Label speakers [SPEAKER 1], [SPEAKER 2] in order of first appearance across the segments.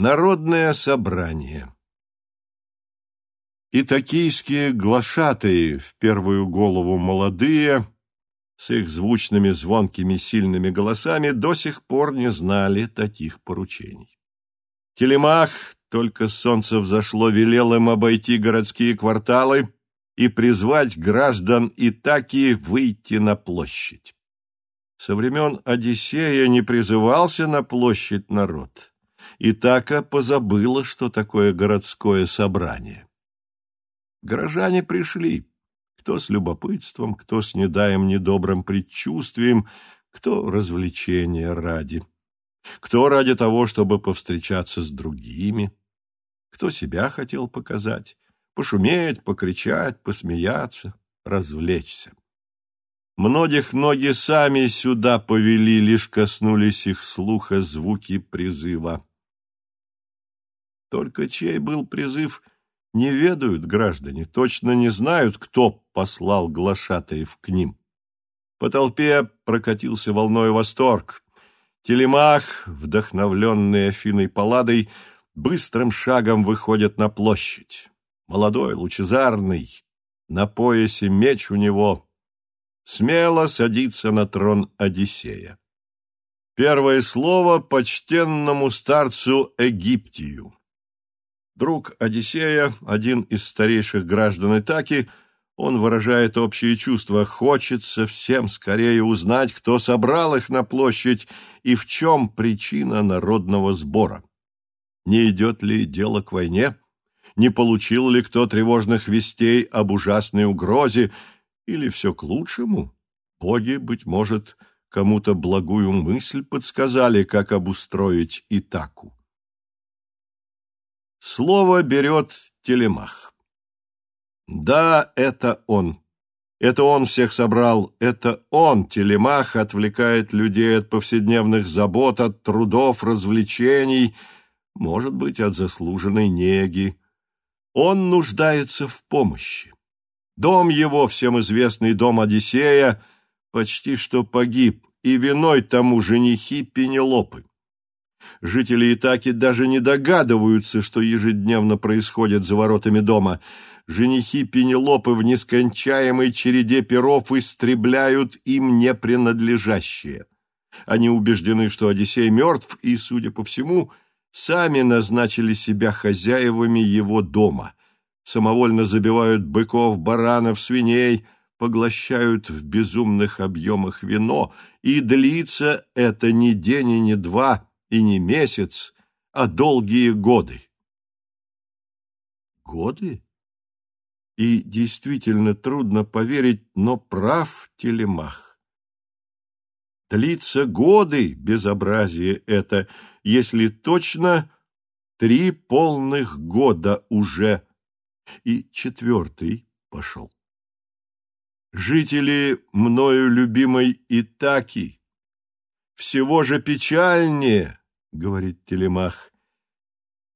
[SPEAKER 1] Народное собрание И токийские глашатые, в первую голову молодые, с их звучными, звонкими, сильными голосами, до сих пор не знали таких поручений. Телемах, только солнце взошло, велел им обойти городские кварталы и призвать граждан Итаки выйти на площадь. Со времен Одиссея не призывался на площадь народ. Итака позабыла, что такое городское собрание. Горожане пришли, кто с любопытством, кто с недаем недобрым предчувствием, кто развлечения ради, кто ради того, чтобы повстречаться с другими, кто себя хотел показать, пошуметь, покричать, посмеяться, развлечься. Многих ноги сами сюда повели, лишь коснулись их слуха звуки призыва. Только чей был призыв, не ведают граждане, точно не знают, кто послал глашатаев к ним. По толпе прокатился волной восторг. Телемах, вдохновленный Афиной Палладой, быстрым шагом выходит на площадь. Молодой, лучезарный, на поясе меч у него, смело садится на трон Одиссея. Первое слово почтенному старцу Египтию. Друг Одиссея, один из старейших граждан Итаки, он выражает общие чувства. Хочется всем скорее узнать, кто собрал их на площадь и в чем причина народного сбора. Не идет ли дело к войне? Не получил ли кто тревожных вестей об ужасной угрозе? Или все к лучшему? Боги, быть может, кому-то благую мысль подсказали, как обустроить Итаку. Слово берет Телемах. Да, это он. Это он всех собрал. Это он, Телемах, отвлекает людей от повседневных забот, от трудов, развлечений, может быть, от заслуженной неги. Он нуждается в помощи. Дом его, всем известный дом Одиссея, почти что погиб, и виной тому женихи Пенелопы. Жители Итаки даже не догадываются, что ежедневно происходит за воротами дома. Женихи Пенелопы в нескончаемой череде перов истребляют им непринадлежащее. Они убеждены, что Одиссей мертв, и, судя по всему, сами назначили себя хозяевами его дома. Самовольно забивают быков, баранов, свиней, поглощают в безумных объемах вино, и длится это не день и не два – и не месяц, а долгие годы. Годы? И действительно трудно поверить, но прав Телемах. Длится годы безобразие это, если точно три полных года уже, и четвертый пошел. Жители мною любимой Итаки, всего же печальнее, — говорит Телемах.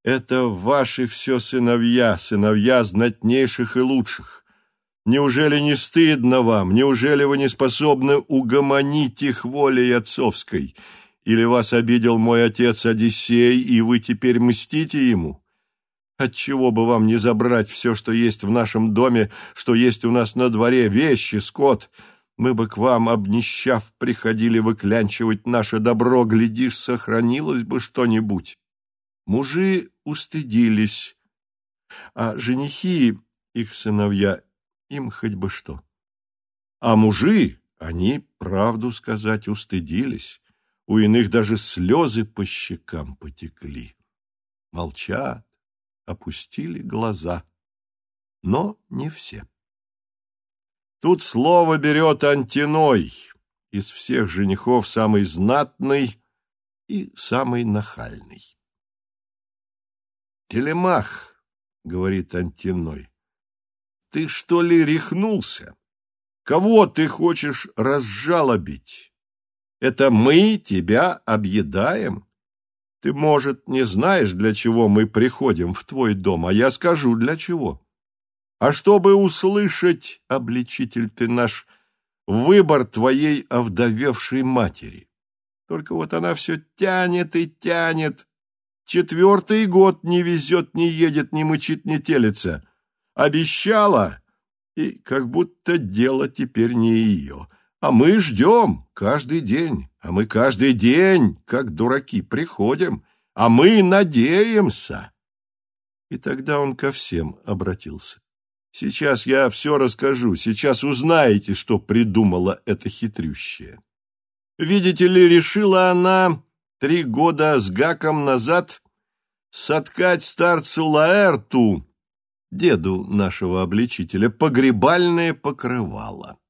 [SPEAKER 1] «Это ваши все сыновья, сыновья знатнейших и лучших. Неужели не стыдно вам? Неужели вы не способны угомонить их волей отцовской? Или вас обидел мой отец Одиссей, и вы теперь мстите ему? Отчего бы вам не забрать все, что есть в нашем доме, что есть у нас на дворе, вещи, скот?» Мы бы к вам, обнищав, приходили выклянчивать наше добро, глядишь, сохранилось бы что-нибудь. Мужи устыдились, а женихи, их сыновья, им хоть бы что. А мужи, они, правду сказать, устыдились. У иных даже слезы по щекам потекли. Молчат, опустили глаза. Но не все. Тут слово берет Антиной, из всех женихов самый знатный и самый нахальный. «Телемах», — говорит Антиной, — «ты что ли рехнулся? Кого ты хочешь разжалобить? Это мы тебя объедаем? Ты, может, не знаешь, для чего мы приходим в твой дом, а я скажу, для чего» а чтобы услышать, обличитель ты наш, выбор твоей овдовевшей матери. Только вот она все тянет и тянет, Четвертый год не везет, не едет, не мычит, не телится. Обещала, и как будто дело теперь не ее. А мы ждем каждый день, а мы каждый день, как дураки, приходим, а мы надеемся. И тогда он ко всем обратился. Сейчас я все расскажу, сейчас узнаете, что придумала эта хитрющая. Видите ли, решила она три года с гаком назад соткать старцу Лаэрту, деду нашего обличителя, погребальное покрывало.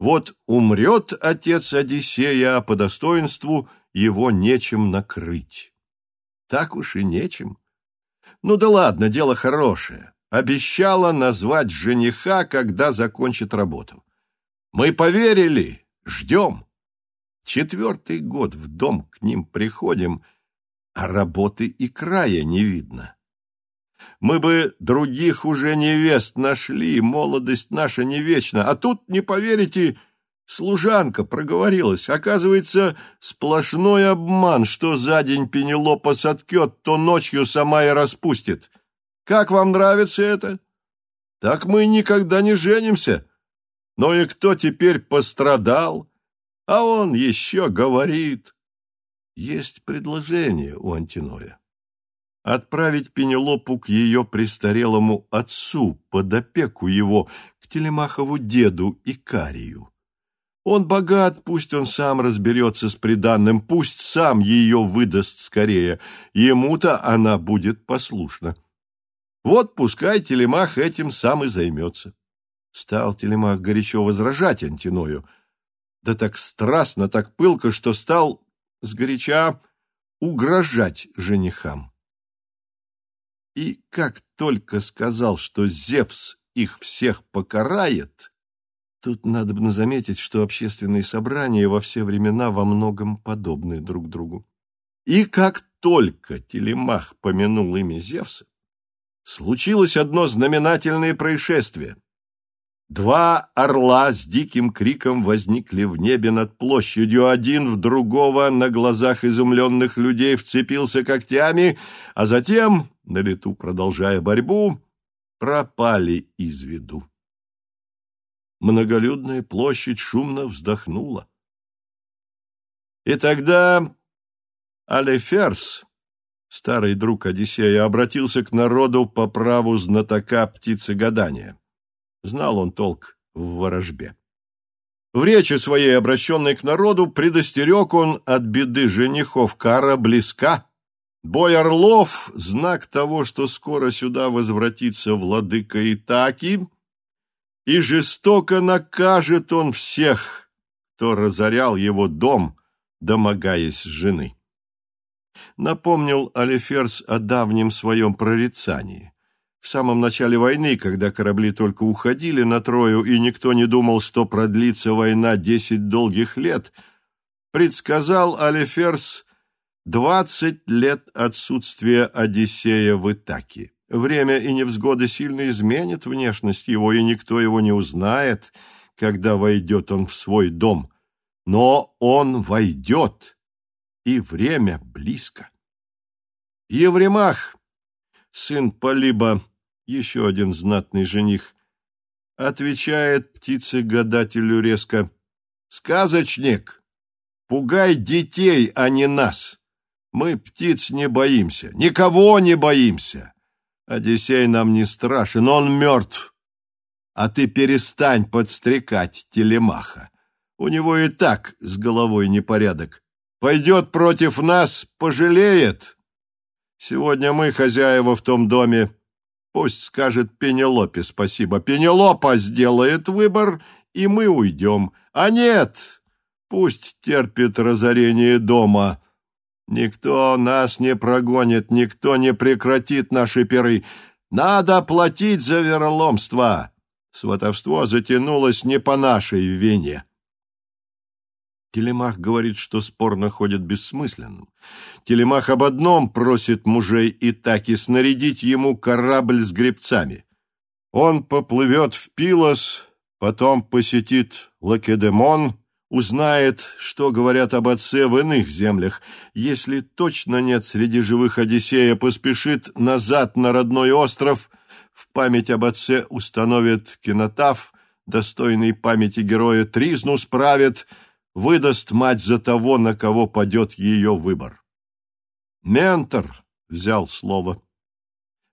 [SPEAKER 1] Вот умрет отец Одиссея, а по достоинству его нечем накрыть. Так уж и нечем. Ну да ладно, дело хорошее. Обещала назвать жениха, когда закончит работу. Мы поверили, ждем. Четвертый год в дом к ним приходим, а работы и края не видно. Мы бы других уже невест нашли, молодость наша не вечна, а тут, не поверите, служанка проговорилась. Оказывается, сплошной обман, что за день Пенелопа соткет, то ночью сама и распустит. Как вам нравится это? Так мы никогда не женимся. Но и кто теперь пострадал? А он еще говорит. Есть предложение у Антиноя. Отправить Пенелопу к ее престарелому отцу, под опеку его, к Телемахову деду Икарию. Он богат, пусть он сам разберется с приданным, пусть сам ее выдаст скорее, ему-то она будет послушна. Вот пускай Телемах этим сам и займется. Стал Телемах горячо возражать Антиною, да так страстно, так пылко, что стал сгоряча угрожать женихам. И как только сказал, что Зевс их всех покарает, тут надо бы заметить, что общественные собрания во все времена во многом подобны друг другу. И как только Телемах помянул имя Зевса, случилось одно знаменательное происшествие. Два орла с диким криком возникли в небе над площадью. Один в другого на глазах изумленных людей вцепился когтями, а затем, на лету продолжая борьбу, пропали из виду. Многолюдная площадь шумно вздохнула. И тогда Алеферс, старый друг Одиссея, обратился к народу по праву знатока птицегадания. Знал он толк в ворожбе. В речи своей, обращенной к народу, предостерег он от беды женихов. Кара близка. Бой орлов — знак того, что скоро сюда возвратится владыка Итаки, и жестоко накажет он всех, кто разорял его дом, домогаясь жены напомнил Алиферс о давнем своем прорицании. В самом начале войны, когда корабли только уходили на Трою, и никто не думал, что продлится война десять долгих лет, предсказал Алиферс двадцать лет отсутствия Одиссея в Итаке. Время и невзгоды сильно изменят внешность его, и никто его не узнает, когда войдет он в свой дом. Но он войдет, и время близко. Евремах, сын Полиба, еще один знатный жених, отвечает птице-гадателю резко, «Сказочник, пугай детей, а не нас. Мы птиц не боимся, никого не боимся. Одиссей нам не страшен, он мертв. А ты перестань подстрекать телемаха. У него и так с головой непорядок. Пойдет против нас, пожалеет. Сегодня мы хозяева в том доме. Пусть скажет Пенелопе спасибо. Пенелопа сделает выбор, и мы уйдем. А нет, пусть терпит разорение дома. Никто нас не прогонит, никто не прекратит наши перы. Надо платить за вероломство. Сватовство затянулось не по нашей вине. Телемах говорит, что спор находит бессмысленным. Телемах об одном просит мужей и так и снарядить ему корабль с гребцами. Он поплывет в Пилос, потом посетит Лакедемон, узнает, что говорят об отце в иных землях. Если точно нет среди живых Одиссея, поспешит назад на родной остров, в память об отце установит кинотаф, достойный памяти героя тризну справит, выдаст мать за того, на кого падет ее выбор. Ментор взял слово.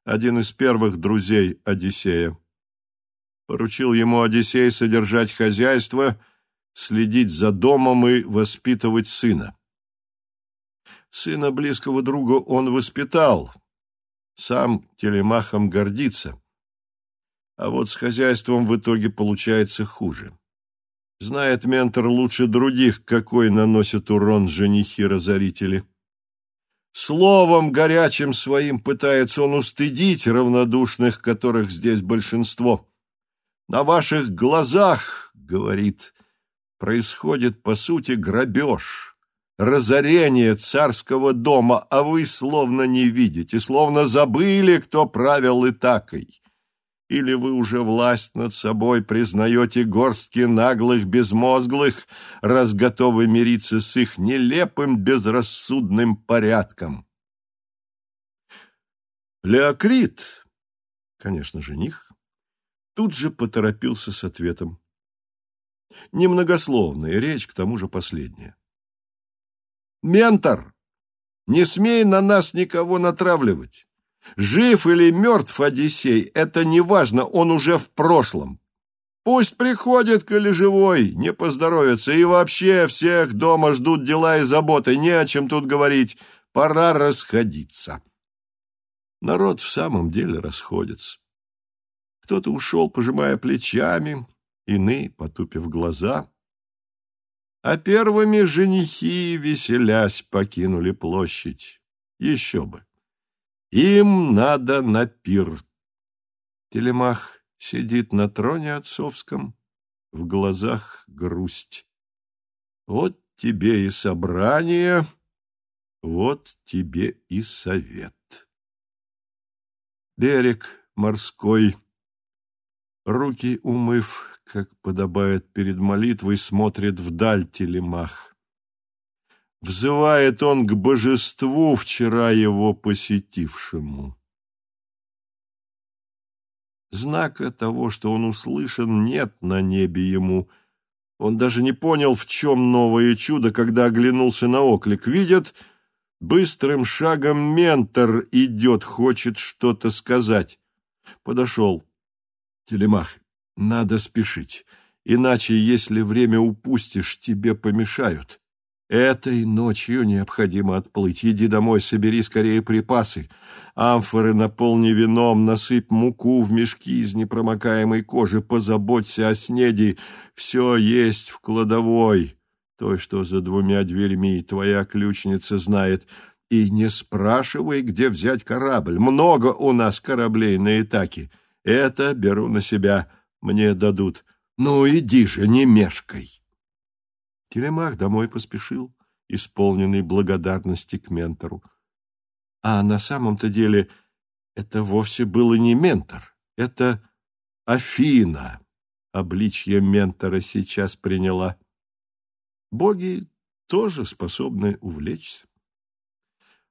[SPEAKER 1] Один из первых друзей Одиссея. Поручил ему Одиссей содержать хозяйство, следить за домом и воспитывать сына. Сына близкого друга он воспитал, сам телемахом гордится. А вот с хозяйством в итоге получается хуже. Знает ментор лучше других, какой наносит урон женихи-разорители. Словом горячим своим пытается он устыдить равнодушных, которых здесь большинство. На ваших глазах, говорит, происходит, по сути, грабеж, разорение царского дома, а вы словно не видите, словно забыли, кто правил Итакой. Или вы уже власть над собой признаете горстки наглых безмозглых, раз готовы мириться с их нелепым безрассудным порядком? Леокрит, конечно, жених, тут же поторопился с ответом. Немногословная речь, к тому же последняя. «Ментор, не смей на нас никого натравливать. Жив или мертв Одиссей, это не важно, он уже в прошлом. Пусть приходит, коли живой, не поздоровится, и вообще всех дома ждут дела и заботы, не о чем тут говорить, пора расходиться». Народ в самом деле расходится. Кто-то ушел, пожимая плечами, иные, потупив глаза. А первыми женихи, веселясь, покинули площадь. Еще бы. Им надо на пир. Телемах сидит на троне отцовском, в глазах грусть. Вот тебе и собрание, вот тебе и совет. Берег морской Руки умыв, как подобает перед молитвой, смотрит вдаль телемах. Взывает он к божеству, вчера его посетившему. Знака того, что он услышан, нет на небе ему. Он даже не понял, в чем новое чудо, когда оглянулся на оклик. Видят, быстрым шагом ментор идет, хочет что-то сказать. Подошел. Телемах, надо спешить, иначе, если время упустишь, тебе помешают. Этой ночью необходимо отплыть. Иди домой, собери скорее припасы. Амфоры наполни вином, насыпь муку в мешки из непромокаемой кожи, позаботься о снеди. Все есть в кладовой, той, что за двумя дверьми твоя ключница знает. И не спрашивай, где взять корабль. Много у нас кораблей на Итаке. Это беру на себя, мне дадут. Ну, иди же, не мешкай. Телемах домой поспешил, исполненный благодарности к ментору. А на самом-то деле это вовсе было не ментор, это Афина. Обличье ментора сейчас приняла. Боги тоже способны увлечься.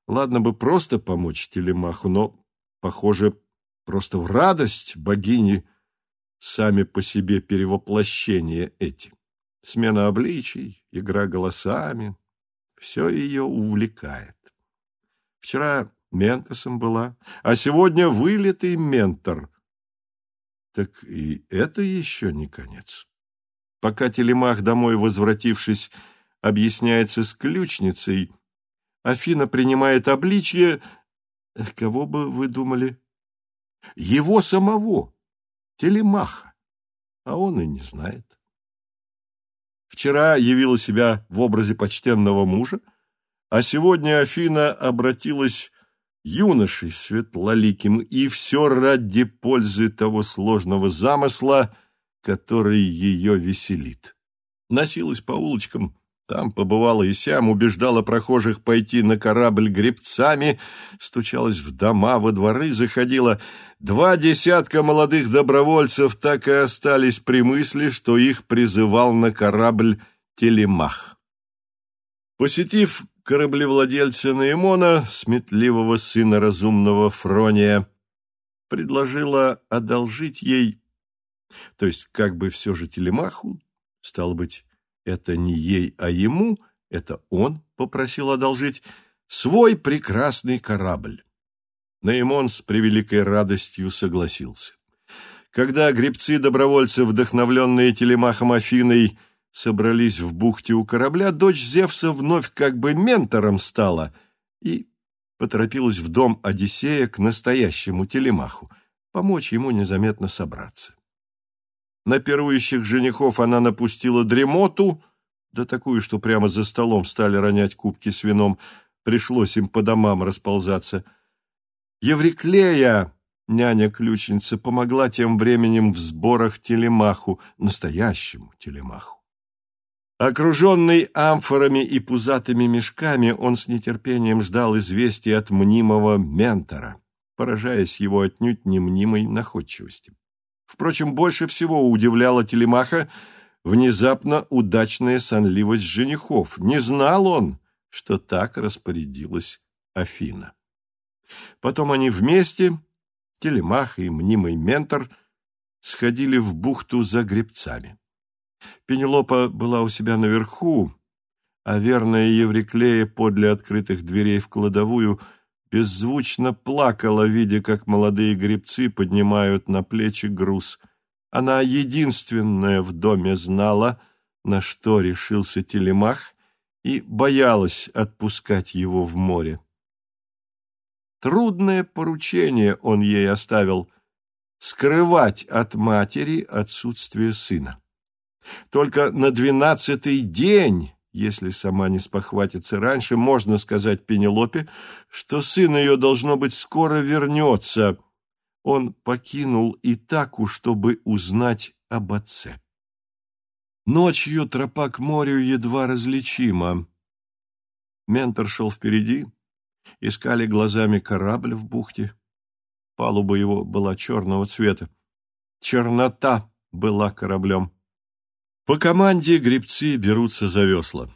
[SPEAKER 1] Ладно бы просто помочь Телемаху, но, похоже, Просто в радость богини сами по себе перевоплощения эти. Смена обличий, игра голосами — все ее увлекает. Вчера ментосом была, а сегодня вылитый ментор. Так и это еще не конец. Пока Телемах, домой возвратившись, объясняется с ключницей, Афина принимает обличье... Кого бы вы думали? его самого, Телемаха, а он и не знает. Вчера явила себя в образе почтенного мужа, а сегодня Афина обратилась юношей светлоликим, и все ради пользы того сложного замысла, который ее веселит. Носилась по улочкам, там побывала и сям, убеждала прохожих пойти на корабль гребцами, стучалась в дома, во дворы заходила. Два десятка молодых добровольцев так и остались при мысли, что их призывал на корабль Телемах. Посетив кораблевладельца Наимона, сметливого сына разумного Фрония, предложила одолжить ей, то есть как бы все же Телемаху, стало быть, это не ей, а ему, это он попросил одолжить, свой прекрасный корабль. Наимон с превеликой радостью согласился. Когда гребцы-добровольцы, вдохновленные телемахом Афиной, собрались в бухте у корабля, дочь Зевса вновь как бы ментором стала и поторопилась в дом Одиссея к настоящему телемаху, помочь ему незаметно собраться. На пирующих женихов она напустила дремоту, да такую, что прямо за столом стали ронять кубки с вином, пришлось им по домам расползаться. Евриклея, няня-ключница, помогла тем временем в сборах телемаху, настоящему телемаху. Окруженный амфорами и пузатыми мешками, он с нетерпением ждал известия от мнимого ментора, поражаясь его отнюдь не мнимой находчивости. Впрочем, больше всего удивляла Телемаха внезапно удачная сонливость женихов. Не знал он, что так распорядилась Афина. Потом они вместе, Телемах и мнимый ментор, сходили в бухту за гребцами. Пенелопа была у себя наверху, а верная Евриклея подле открытых дверей в кладовую беззвучно плакала, видя, как молодые гребцы поднимают на плечи груз. Она единственная в доме знала, на что решился Телемах, и боялась отпускать его в море. Трудное поручение он ей оставил — скрывать от матери отсутствие сына. Только на двенадцатый день, если сама не спохватится раньше, можно сказать Пенелопе, что сын ее, должно быть, скоро вернется. Он покинул Итаку, чтобы узнать об отце. Ночью тропа к морю едва различима. Ментор шел впереди, искали глазами корабль в бухте. Палуба его была черного цвета. Чернота была кораблем. По команде гребцы берутся за весла.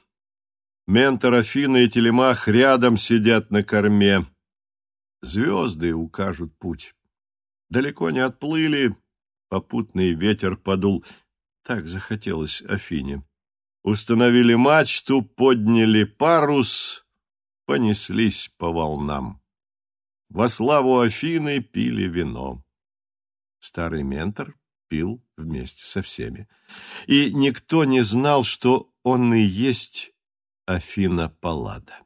[SPEAKER 1] Ментор Афина и Телемах рядом сидят на корме. Звезды укажут путь. Далеко не отплыли, попутный ветер подул. Так захотелось Афине. Установили мачту, подняли парус, понеслись по волнам. Во славу Афины пили вино. Старый ментор пил вместе со всеми. И никто не знал, что он и есть Афина Паллада.